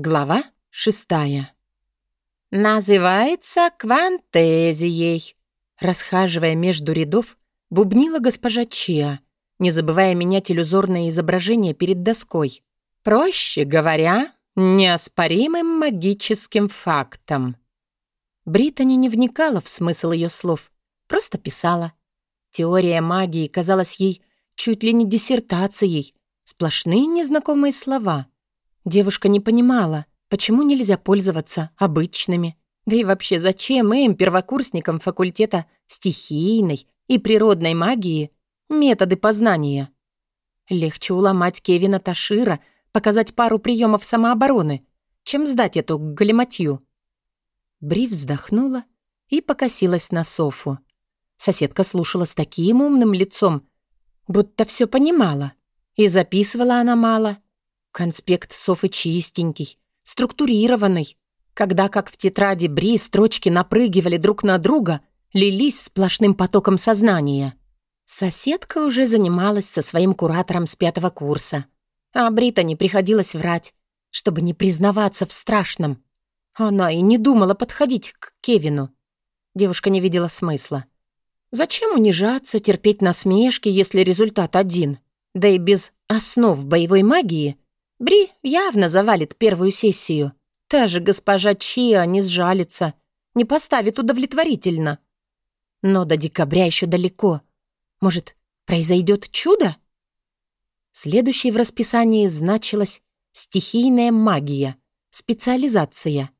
Глава шестая. «Называется квантезией», — расхаживая между рядов, бубнила госпожа Чиа, не забывая менять иллюзорное изображение перед доской. «Проще говоря, неоспоримым магическим фактом». Британи не вникала в смысл ее слов, просто писала. Теория магии казалась ей чуть ли не диссертацией, сплошные незнакомые слова — Девушка не понимала, почему нельзя пользоваться обычными. Да и вообще, зачем им, первокурсникам факультета стихийной и природной магии, методы познания? Легче уломать Кевина Ташира, показать пару приемов самообороны, чем сдать эту галиматью. Бри вздохнула и покосилась на Софу. Соседка слушала с таким умным лицом, будто все понимала. И записывала она мало — Конспект Софы чистенький, структурированный. Когда, как в тетради Бри, строчки напрыгивали друг на друга, лились сплошным потоком сознания. Соседка уже занималась со своим куратором с пятого курса. А Брита не приходилось врать, чтобы не признаваться в страшном. Она и не думала подходить к Кевину. Девушка не видела смысла. Зачем унижаться, терпеть насмешки, если результат один? Да и без основ боевой магии Бри явно завалит первую сессию. Та же госпожа Чиа не сжалится, не поставит удовлетворительно. Но до декабря еще далеко. Может, произойдет чудо? Следующей в расписании значилась стихийная магия, специализация.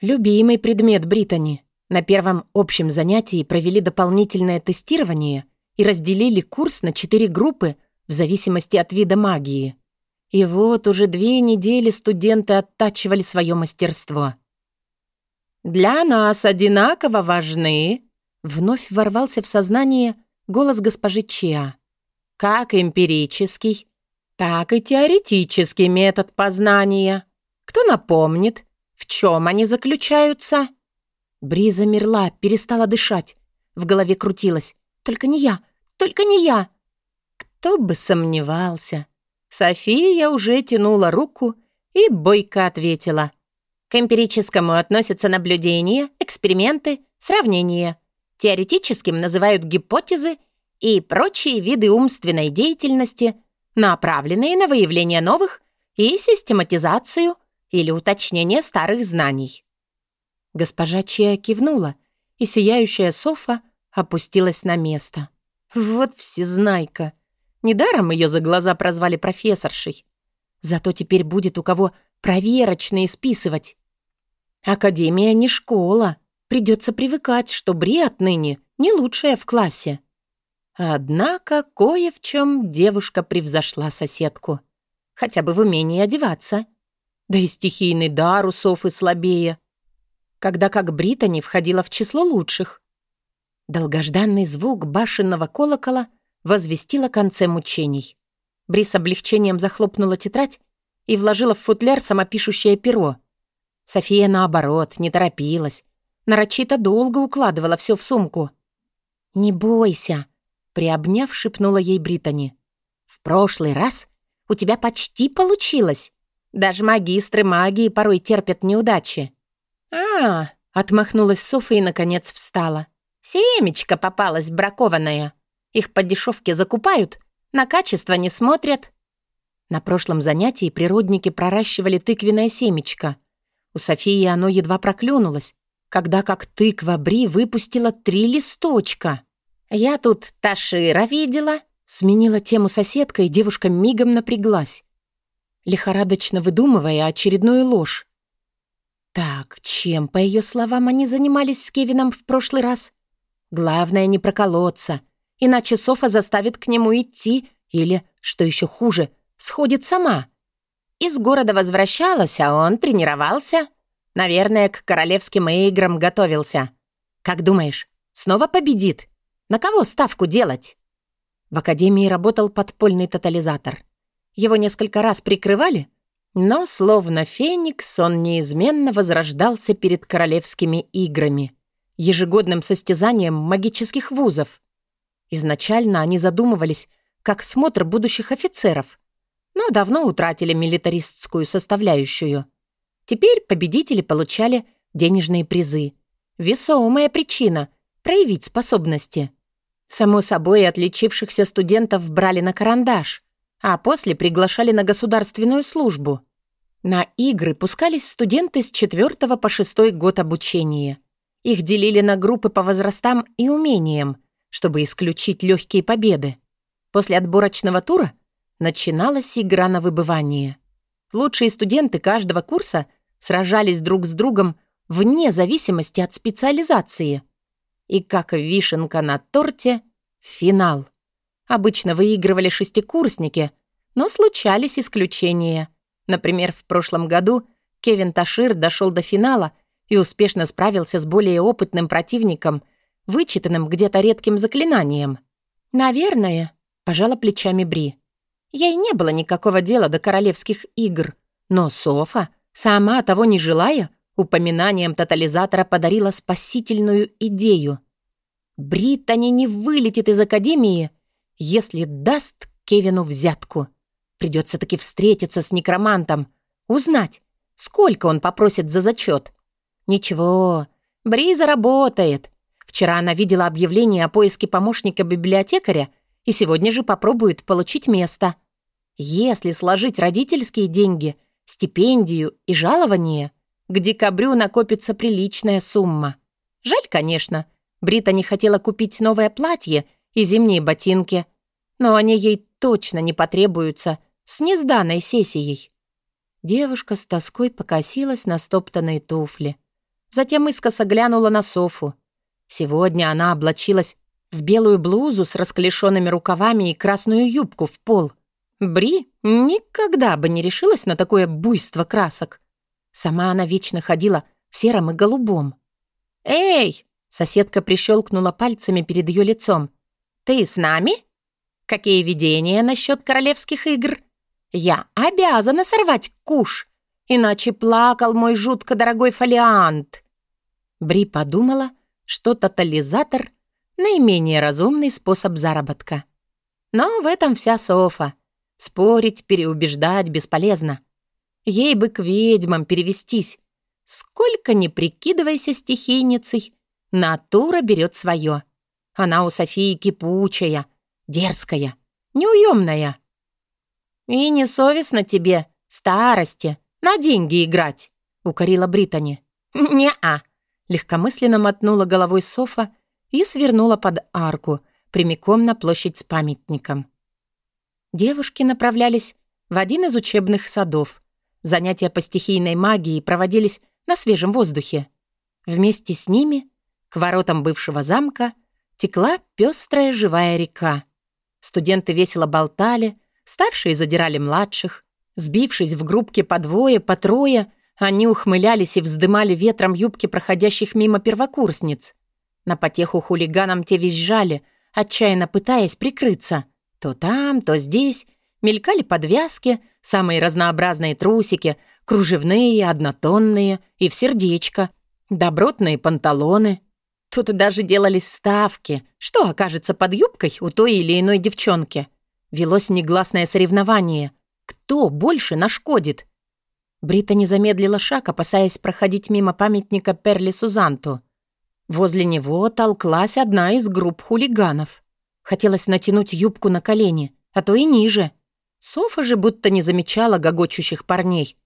Любимый предмет Британи. На первом общем занятии провели дополнительное тестирование и разделили курс на четыре группы в зависимости от вида магии. И вот уже две недели студенты оттачивали свое мастерство. «Для нас одинаково важны», — вновь ворвался в сознание голос госпожи Чиа. «Как эмпирический, так и теоретический метод познания. Кто напомнит, в чем они заключаются?» Бри замерла, перестала дышать. В голове крутилась. «Только не я! Только не я!» Кто бы сомневался. София уже тянула руку и бойко ответила. К эмпирическому относятся наблюдения, эксперименты, сравнения. Теоретическим называют гипотезы и прочие виды умственной деятельности, направленные на выявление новых и систематизацию или уточнение старых знаний. Госпожа Чия кивнула, и сияющая Софа опустилась на место. Вот всезнайка! Недаром ее за глаза прозвали профессоршей. Зато теперь будет у кого проверочные списывать. Академия не школа. Придется привыкать, что Бри отныне не лучшая в классе. Однако кое в чем девушка превзошла соседку. Хотя бы в умении одеваться. Да и стихийный дар у Софы слабее. Когда как Британи входила в число лучших. Долгожданный звук башенного колокола возвестил о конце мучений. Бри с облегчением захлопнула тетрадь и вложила в футляр самопишущее перо. София, наоборот, не торопилась. Нарочито долго укладывала все в сумку. «Не бойся», — приобняв, шепнула ей Британи. «В прошлый раз у тебя почти получилось. Даже магистры магии порой терпят неудачи». «А, — отмахнулась Софа и, наконец, встала. «Семечко попалось бракованное. Их по дешевке закупают, на качество не смотрят. На прошлом занятии природники проращивали тыквенное семечко. У Софии оно едва проклюнулось, когда как тыква Бри выпустила три листочка. «Я тут Ташира видела», — сменила тему соседка, и девушка мигом напряглась, лихорадочно выдумывая очередную ложь. Так, чем, по ее словам, они занимались с Кевином в прошлый раз? Главное не проколоться — иначе Софа заставит к нему идти или, что еще хуже, сходит сама. Из города возвращалась, а он тренировался. Наверное, к королевским играм готовился. Как думаешь, снова победит? На кого ставку делать? В академии работал подпольный тотализатор. Его несколько раз прикрывали, но, словно феникс, он неизменно возрождался перед королевскими играми, ежегодным состязанием магических вузов. Изначально они задумывались как смотр будущих офицеров, но давно утратили милитаристскую составляющую. Теперь победители получали денежные призы. Весомая причина — проявить способности. Само собой, отличившихся студентов брали на карандаш, а после приглашали на государственную службу. На игры пускались студенты с 4 по 6 год обучения. Их делили на группы по возрастам и умениям, чтобы исключить легкие победы. После отборочного тура начиналась игра на выбывание. Лучшие студенты каждого курса сражались друг с другом вне зависимости от специализации. И как вишенка на торте — финал. Обычно выигрывали шестикурсники, но случались исключения. Например, в прошлом году Кевин Ташир дошел до финала и успешно справился с более опытным противником, вычитанным где-то редким заклинанием. «Наверное», — пожала плечами Бри. Ей не было никакого дела до королевских игр, но Софа, сама того не желая, упоминанием тотализатора подарила спасительную идею. Британи не вылетит из Академии, если даст Кевину взятку. Придется таки встретиться с некромантом, узнать, сколько он попросит за зачет. Ничего, Бри заработает. Вчера она видела объявление о поиске помощника библиотекаря и сегодня же попробует получить место. Если сложить родительские деньги, стипендию и жалование, к декабрю накопится приличная сумма. Жаль, конечно, Брита не хотела купить новое платье и зимние ботинки, но они ей точно не потребуются с незданной сессией. Девушка с тоской покосилась на стоптанные туфли. Затем искоса глянула на Софу. Сегодня она облачилась в белую блузу с расклешенными рукавами и красную юбку в пол. Бри никогда бы не решилась на такое буйство красок. Сама она вечно ходила в сером и голубом. «Эй!» — соседка прищелкнула пальцами перед ее лицом. «Ты с нами? Какие видения насчет королевских игр? Я обязана сорвать куш, иначе плакал мой жутко дорогой фолиант». Бри подумала, что тотализатор — наименее разумный способ заработка. Но в этом вся Софа — Спорить, переубеждать бесполезно. Ей бы к ведьмам перевестись. Сколько ни прикидывайся стихийницей, натура берет свое. Она у Софии кипучая, дерзкая, неуемная. «И не совестно тебе, старости, на деньги играть», — укорила Британи. «Не-а», — легкомысленно мотнула головой Софа и свернула под арку, прямиком на площадь с памятником. Девушки направлялись в один из учебных садов. Занятия по стихийной магии проводились на свежем воздухе. Вместе с ними к воротам бывшего замка текла пестрая живая река. Студенты весело болтали, старшие задирали младших. Сбившись в группки по двое, по трое, они ухмылялись и вздымали ветром юбки проходящих мимо первокурсниц. На потеху хулиганам те визжали, отчаянно пытаясь прикрыться — то там, то здесь мелькали подвязки, самые разнообразные трусики, кружевные, однотонные и в сердечко, добротные панталоны. Тут даже делались ставки, что окажется под юбкой у той или иной девчонки. Велось негласное соревнование. Кто больше нашкодит? Брита не замедлила шаг, опасаясь проходить мимо памятника Перли Сузанту. Возле него толклась одна из групп хулиганов. Хотелось натянуть юбку на колени, а то и ниже. Софа же будто не замечала гогочущих парней.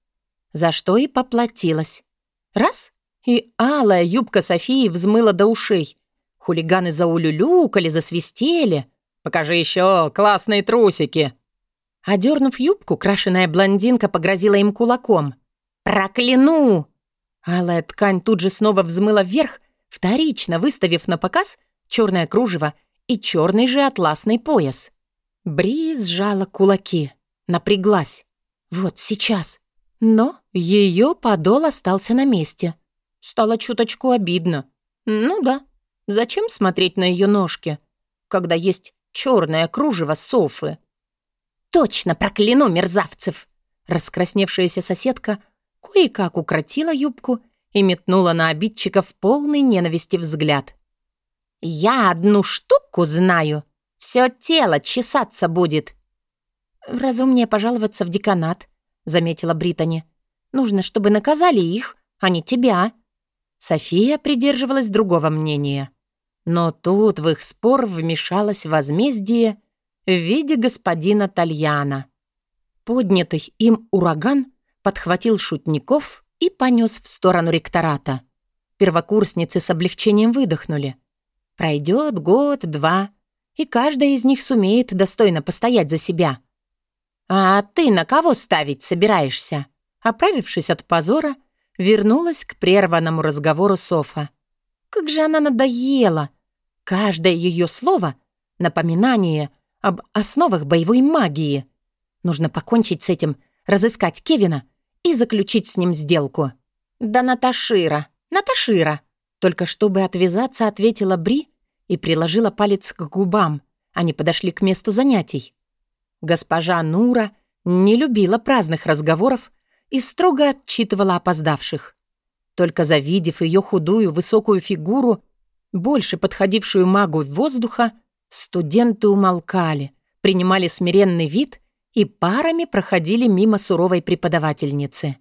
За что и поплатилась. Раз — и алая юбка Софии взмыла до ушей. Хулиганы заулюлюкали, засвистели. «Покажи еще классные трусики!» Одернув юбку, крашеная блондинка погрозила им кулаком. «Прокляну!» Алая ткань тут же снова взмыла вверх, вторично выставив на показ черное кружево и черный же атласный пояс. Бри сжала кулаки, напряглась. Вот сейчас. Но ее подол остался на месте. Стало чуточку обидно. Ну да, зачем смотреть на ее ножки, когда есть черное кружево софы? «Точно прокляну мерзавцев!» Раскрасневшаяся соседка кое-как укротила юбку и метнула на обидчиков полный ненависти взгляд. «Я одну штуку знаю. Все тело чесаться будет». «Разумнее пожаловаться в деканат», — заметила Британи. Нужно, чтобы наказали их, а не тебя». София придерживалась другого мнения. Но тут в их спор вмешалось возмездие в виде господина Тальяна. Поднятый им ураган подхватил шутников и понес в сторону ректората. Первокурсницы с облегчением выдохнули. Пройдет год-два, и каждая из них сумеет достойно постоять за себя. «А ты на кого ставить собираешься?» Оправившись от позора, вернулась к прерванному разговору Софа. Как же она надоела! Каждое ее слово — напоминание об основах боевой магии. Нужно покончить с этим, разыскать Кевина и заключить с ним сделку. «Да Наташира, Наташира!» Только чтобы отвязаться, ответила Бри и приложила палец к губам. Они подошли к месту занятий. Госпожа Нура не любила праздных разговоров и строго отчитывала опоздавших. Только завидев ее худую высокую фигуру, больше подходившую магу воздуха, студенты умолкали, принимали смиренный вид и парами проходили мимо суровой преподавательницы.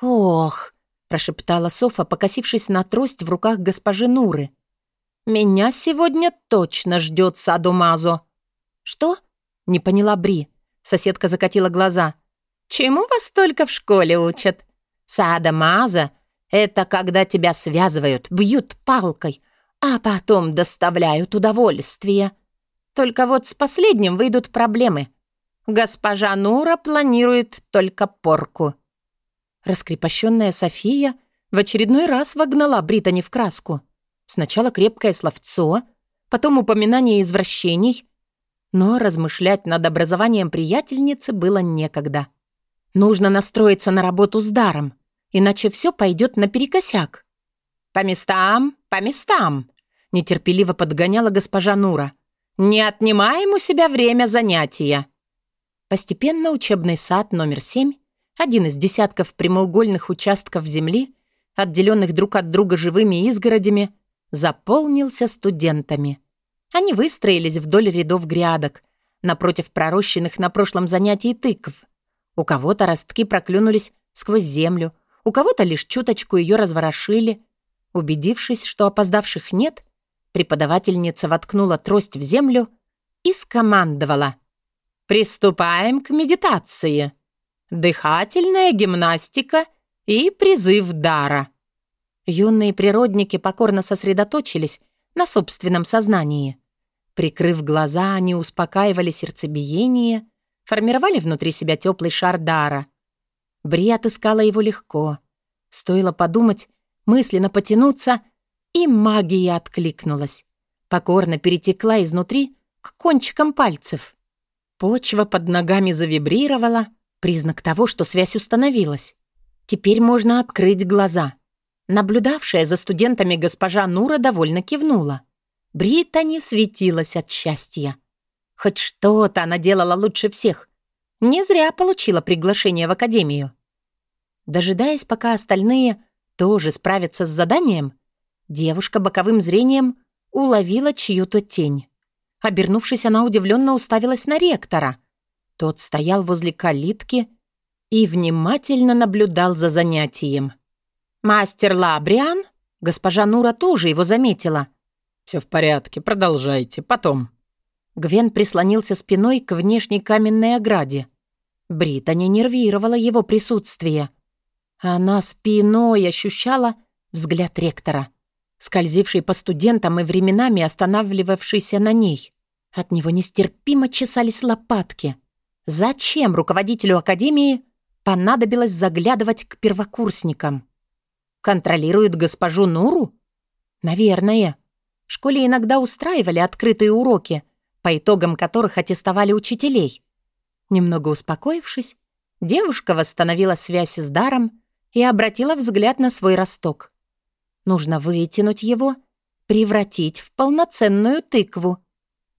«Ох!» — прошептала Софа, покосившись на трость в руках госпожи Нуры. «Меня сегодня точно ждет Садомазо». «Что?» — не поняла Бри. Соседка закатила глаза. «Чему вас только в школе учат? Садомазо — это когда тебя связывают, бьют палкой, а потом доставляют удовольствие. Только вот с последним выйдут проблемы. Госпожа Нура планирует только порку». Раскрепощенная София в очередной раз вогнала Британи в краску. Сначала крепкое словцо, потом упоминание извращений. Но размышлять над образованием приятельницы было некогда. Нужно настроиться на работу с даром, иначе все пойдет наперекосяк. «По местам, по местам!» — нетерпеливо подгоняла госпожа Нура. «Не отнимаем у себя время занятия!» Постепенно учебный сад номер семь, один из десятков прямоугольных участков земли, отделенных друг от друга живыми изгородями, заполнился студентами. Они выстроились вдоль рядов грядок, напротив пророщенных на прошлом занятии тыкв. У кого-то ростки проклюнулись сквозь землю, у кого-то лишь чуточку ее разворошили. Убедившись, что опоздавших нет, преподавательница воткнула трость в землю и скомандовала. «Приступаем к медитации. Дыхательная гимнастика и призыв дара». Юные природники покорно сосредоточились на собственном сознании. Прикрыв глаза, они успокаивали сердцебиение, формировали внутри себя теплый шар дара. Бри отыскала его легко. Стоило подумать, мысленно потянуться, и магия откликнулась. Покорно перетекла изнутри к кончикам пальцев. Почва под ногами завибрировала, признак того, что связь установилась. Теперь можно открыть глаза — Наблюдавшая за студентами госпожа Нура довольно кивнула. Британи светилась от счастья. Хоть что-то она делала лучше всех. Не зря получила приглашение в академию. Дожидаясь, пока остальные тоже справятся с заданием, девушка боковым зрением уловила чью-то тень. Обернувшись, она удивленно уставилась на ректора. Тот стоял возле калитки и внимательно наблюдал за занятием. «Мастер Лабриан?» Госпожа Нура тоже его заметила. «Все в порядке, продолжайте, потом». Гвен прислонился спиной к внешней каменной ограде. Британи нервировала его присутствие. Она спиной ощущала взгляд ректора, скользивший по студентам и временами останавливавшийся на ней. От него нестерпимо чесались лопатки. Зачем руководителю академии понадобилось заглядывать к первокурсникам? Контролирует госпожу Нуру? Наверное. В школе иногда устраивали открытые уроки, по итогам которых аттестовали учителей. Немного успокоившись, девушка восстановила связь с даром и обратила взгляд на свой росток. Нужно вытянуть его, превратить в полноценную тыкву.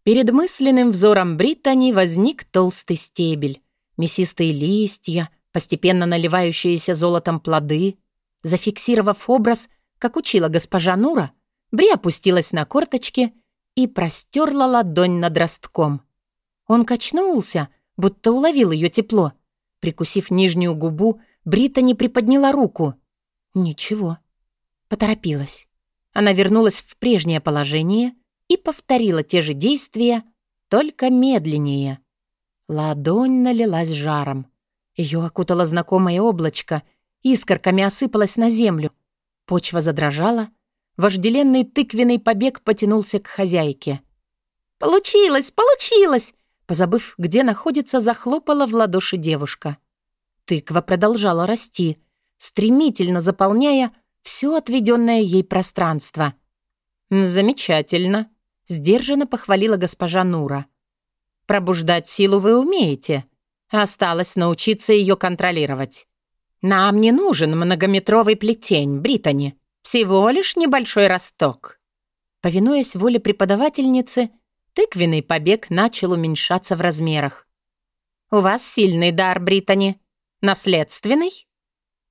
Перед мысленным взором Британи возник толстый стебель, мясистые листья, постепенно наливающиеся золотом плоды, Зафиксировав образ, как учила госпожа Нура, Бри опустилась на корточки и простерла ладонь над ростком. Он качнулся, будто уловил ее тепло. Прикусив нижнюю губу, Бриттани приподняла руку. Ничего. Поторопилась. Она вернулась в прежнее положение и повторила те же действия, только медленнее. Ладонь налилась жаром. Ее окутало знакомое облачко, искорками осыпалась на землю. Почва задрожала, вожделенный тыквенный побег потянулся к хозяйке. «Получилось, получилось!» Позабыв, где находится, захлопала в ладоши девушка. Тыква продолжала расти, стремительно заполняя все отведенное ей пространство. «Замечательно», — сдержанно похвалила госпожа Нура. «Пробуждать силу вы умеете. Осталось научиться ее контролировать. Нам не нужен многометровый плетень, Британи. Всего лишь небольшой росток». Повинуясь воле преподавательницы, тыквенный побег начал уменьшаться в размерах. «У вас сильный дар, Британи. Наследственный?»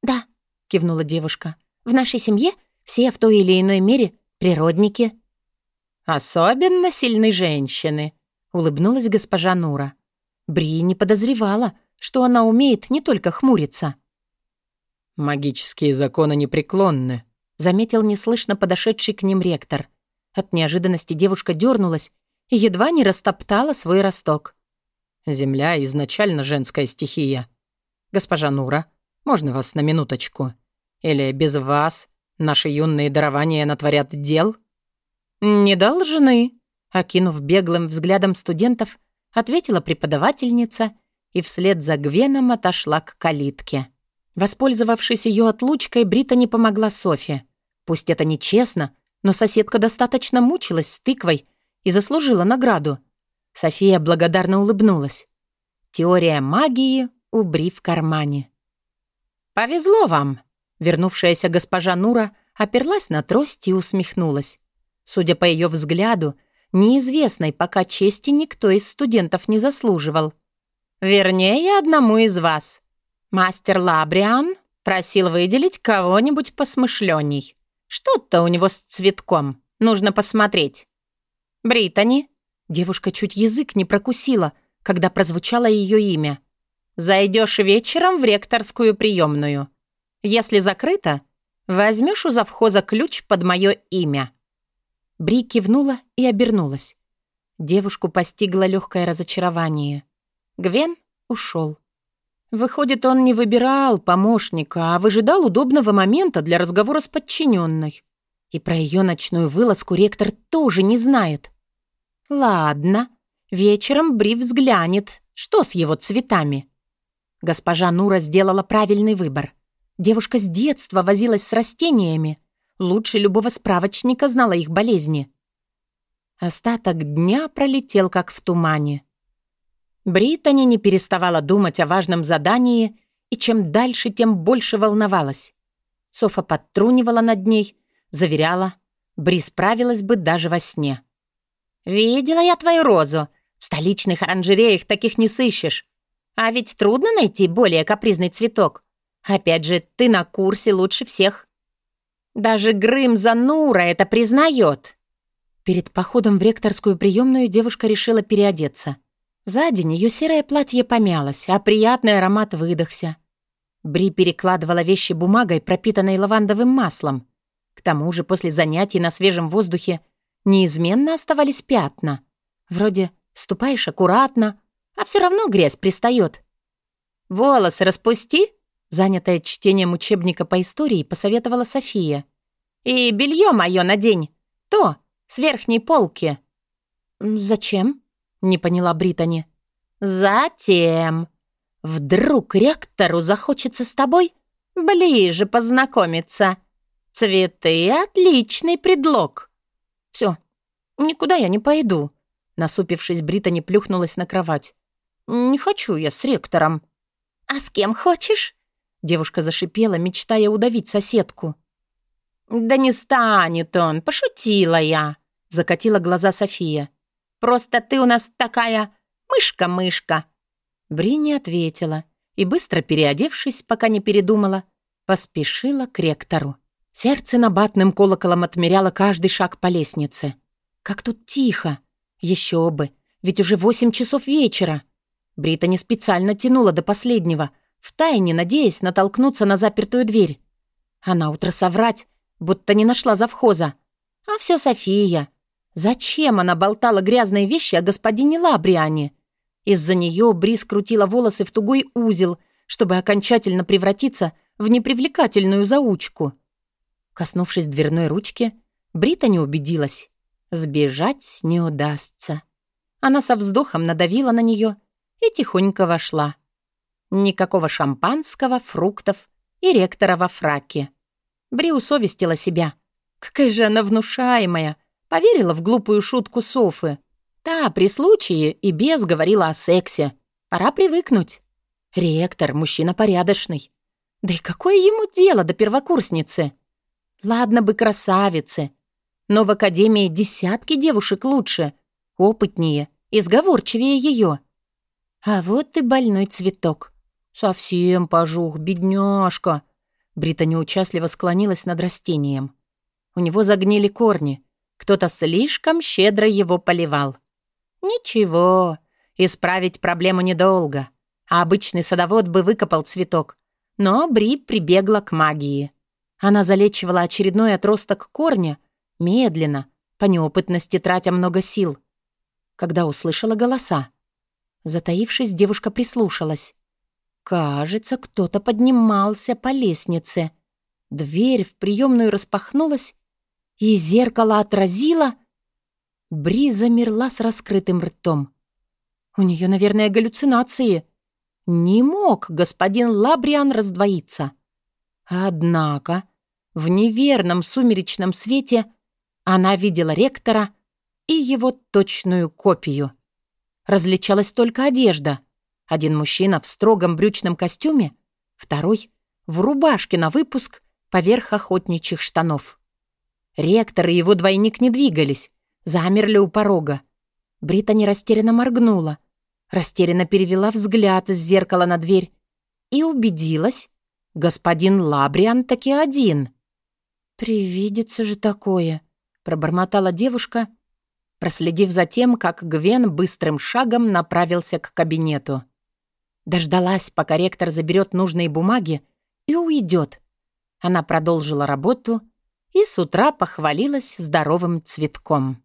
«Да», — кивнула девушка. В нашей семье все в той или иной мере природники». «Особенно сильны женщины», — улыбнулась госпожа Нура. Бри не подозревала, что она умеет не только хмуриться. «Магические законы непреклонны», — заметил неслышно подошедший к ним ректор. От неожиданности девушка дернулась и едва не растоптала свой росток. «Земля изначально женская стихия. Госпожа Нура, можно вас на минуточку?» Или без вас наши юные дарования натворят дел?» «Не должны», — окинув беглым взглядом студентов, ответила преподавательница и вслед за Гвеном отошла к калитке. Воспользовавшись ее отлучкой, Брита не помогла Софе. Пусть это нечестно, но соседка достаточно мучилась с тыквой и заслужила награду. София благодарно улыбнулась. Теория магии у в кармане. «Повезло вам», Вернувшаяся госпожа Нура оперлась на трость и усмехнулась. Судя по ее взгляду, неизвестной пока чести никто из студентов не заслуживал. Вернее, одному из вас. Мастер Лабриан просил выделить кого-нибудь посмышленней. Что-то у него с цветком. Нужно посмотреть. Британи. Девушка чуть язык не прокусила, когда прозвучало ее имя. Зайдешь вечером в ректорскую приемную. Если закрыто, возьмешь у завхоза ключ под мое имя». Бри кивнула и обернулась. Девушку постигло легкое разочарование. Гвен ушел. Выходит, он не выбирал помощника, а выжидал удобного момента для разговора с подчиненной. И про ее ночную вылазку ректор тоже не знает. Ладно, вечером Бри взглянет, что с его цветами. Госпожа Нура сделала правильный выбор. Девушка с детства возилась с растениями. Лучше любого справочника знала их болезни. Остаток дня пролетел как в тумане. Британи не переставала думать о важном задании, и чем дальше, тем больше волновалась. Софа подтрунивала над ней, заверяла, Бри справилась бы даже во сне. «Видела я твою розу. В столичных оранжереях таких не сыщешь. А ведь трудно найти более капризный цветок. Опять же, ты на курсе лучше всех. Даже Грым Занура это признает. Перед походом в ректорскую приемную девушка решила переодеться. За день ее серое платье помялось, а приятный аромат выдохся. Бри перекладывала вещи бумагой, пропитанной лавандовым маслом. К тому же после занятий на свежем воздухе неизменно оставались пятна. Вроде ступаешь аккуратно, а все равно грязь пристает. «Волосы распусти», Занятая чтением учебника по истории, посоветовала София. «И белье мое надень. То, с верхней полки». «Зачем?» — не поняла Британи. «Затем. Вдруг ректору захочется с тобой ближе познакомиться. Цветы — отличный предлог». «Все, никуда я не пойду», — насупившись, Британи плюхнулась на кровать. «Не хочу я с ректором». «А с кем хочешь?» Девушка зашипела, мечтая удавить соседку. «Да не станет он, пошутила я», — закатила глаза София. «Просто ты у нас такая мышка-мышка». Бри не ответила и, быстро переодевшись, пока не передумала, поспешила к ректору. Сердце набатным колоколом отмеряло каждый шаг по лестнице. Как тут тихо! Еще бы, ведь уже восемь часов вечера. Брита не специально тянула до последнего — втайне надеясь натолкнуться на запертую дверь. А на утро соврать, будто не нашла завхоза. А все София. Зачем она болтала грязные вещи о господине Лабриане? Из-за нее Бри скрутила волосы в тугой узел, чтобы окончательно превратиться в непривлекательную заучку. Коснувшись дверной ручки, Брита не убедилась. Сбежать не удастся. Она со вздохом надавила на нее и тихонько вошла. Никакого шампанского, фруктов и ректора во фраке. Бри усовестила себя. Какая же она внушаемая. Поверила в глупую шутку Софы. Та при случае и без говорила о сексе. Пора привыкнуть. Ректор — мужчина порядочный. Да и какое ему дело до первокурсницы? Ладно бы красавицы, но в академии десятки девушек лучше, опытнее и сговорчивее ее. А вот и больной цветок. Совсем пожух, бедняжка. Брита неучастливо склонилась над растением. У него загнили корни. Кто-то слишком щедро его поливал. Ничего, исправить проблему недолго. А обычный садовод бы выкопал цветок. Но Бри прибегла к магии. Она залечивала очередной отросток корня, медленно, по неопытности тратя много сил. Когда услышала голоса. Затаившись, девушка прислушалась. Кажется, кто-то поднимался по лестнице. Дверь в приемную распахнулась, и зеркало отразило... Бри замерла с раскрытым ртом. У нее, наверное, галлюцинации. Не мог господин Лабриан раздвоиться. Однако в неверном сумеречном свете она видела ректора и его точную копию. Различалась только одежда. Один мужчина в строгом брючном костюме, второй — в рубашке на выпуск поверх охотничьих штанов. Ректор и его двойник не двигались, замерли у порога. Британи растерянно моргнула, растерянно перевела взгляд из зеркала на дверь и убедилась, господин Лабриан таки один — «Привидится же такое», — пробормотала девушка, проследив за тем, как Гвен быстрым шагом направился к кабинету. Дождалась, пока ректор заберет нужные бумаги и уйдет. Она продолжила работу и с утра похвалилась здоровым цветком.